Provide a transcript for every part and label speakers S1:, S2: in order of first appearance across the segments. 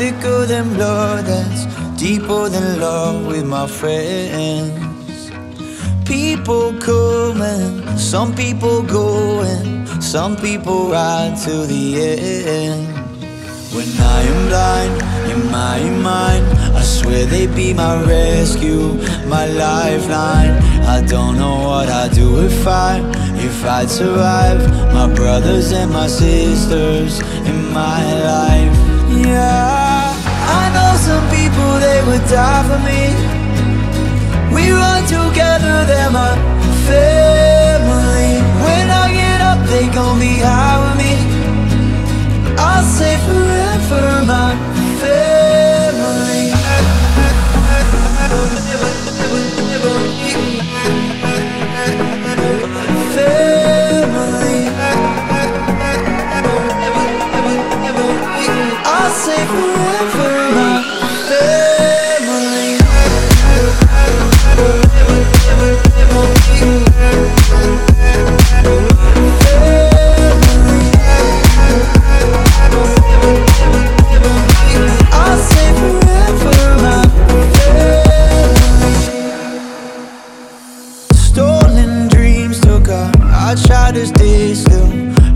S1: thicker than blood that's deeper than love with my friends. People come and some people go and some people ride to the end. When I am blind in my mind, I swear they be my rescue, my lifeline. I don't know what I'd do if I, if I'd survive. My brothers and my sisters in my life. Me. We run together, they're my family. When I get up, they gon' be high me. I'll say forever, my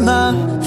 S1: my